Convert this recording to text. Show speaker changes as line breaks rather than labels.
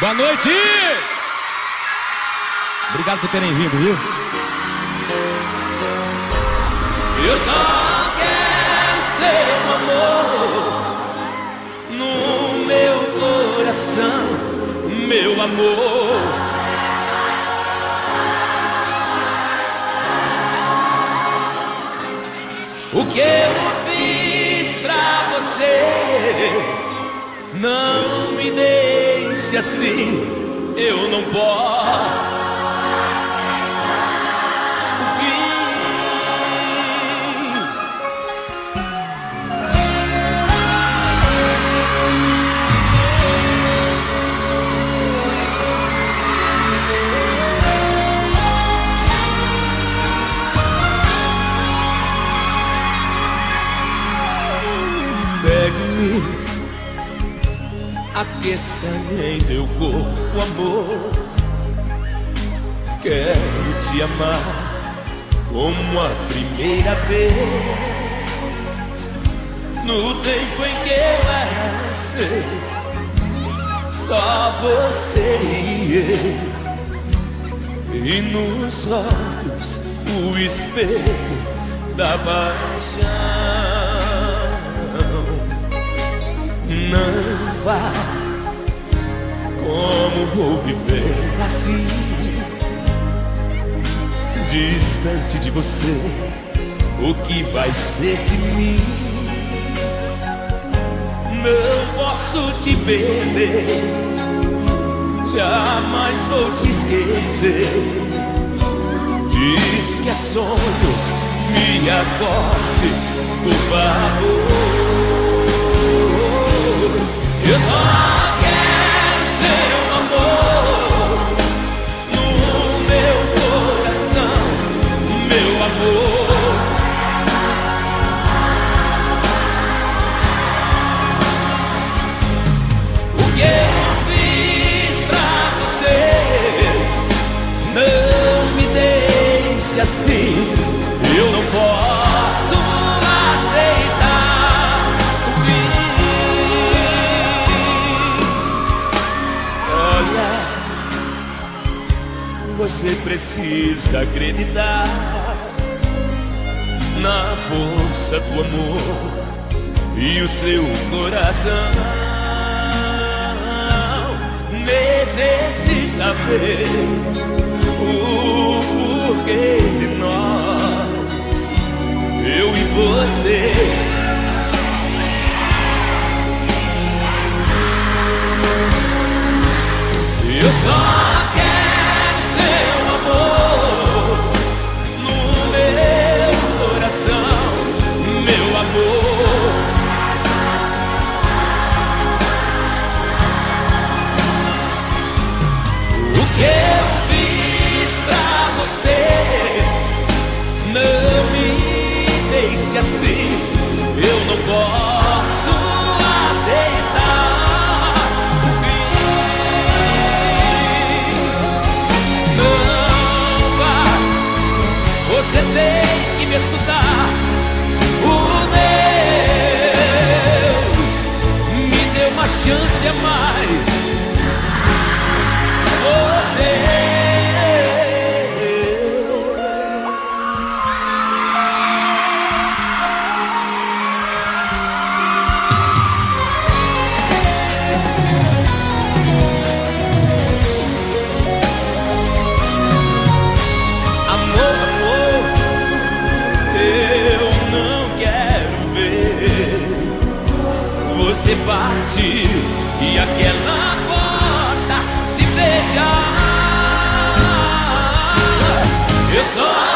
Boa noite! Obrigado por terem vindo, viu?
Eu só quero seu amor no meu coração, meu amor. O que eu fiz pra você? Não deixe assim, eu não posso. Aqueça em teu corpo, amor. Quero te amar como a primeira vez. No tempo em que eu era seu, só você e eu. E nos olhos o espelho da paixão. Não vá, como vou viver assim? Distante de você, o que vai ser de mim? Não posso te perder, jamais vou te esquecer. Diz que é sonho, me acorde, por favor. Você precisa acreditar na força do amor e o seu coração necessita ver o porquê de nós, eu e você. Deixe assim, eu não posso aceitar o fim. Não vá, você tem que me escutar. O Deus me deu uma chance a mais. Você partir e aquela porta se fechar. Eu só